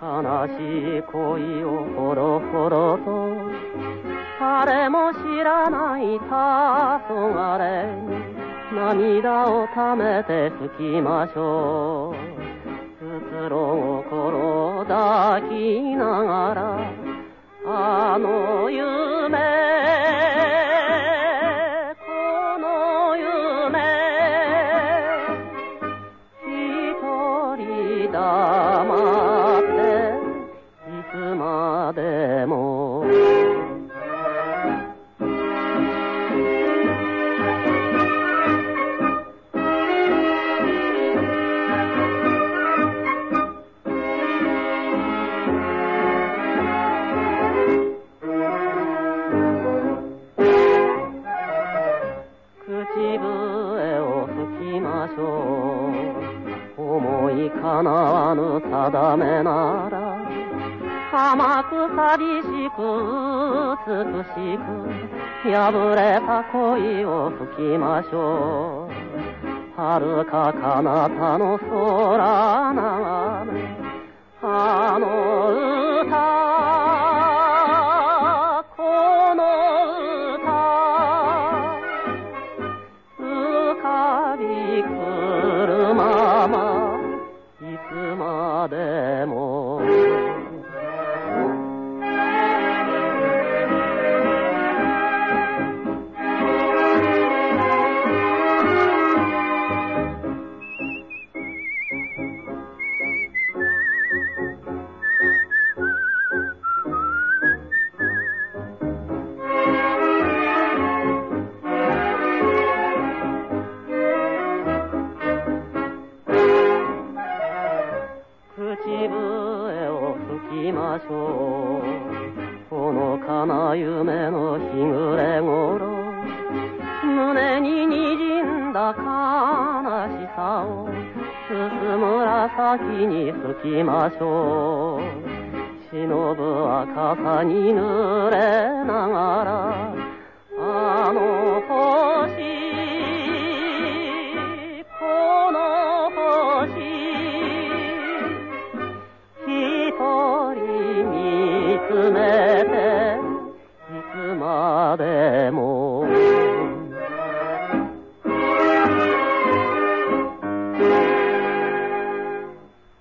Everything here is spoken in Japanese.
悲しい恋をほろほろと誰も知らない黄昏に涙をためて吹きましょう。うつろ心抱きながらょう思いかなわぬ定めなら甘く寂しく美しく破れた恋を吹きましょう。遥か彼方の空ょう。ほのかな夢の日暮れ頃胸に滲んだ悲しさをすす紫に吹きましょう。忍ぶ赤さに濡れながら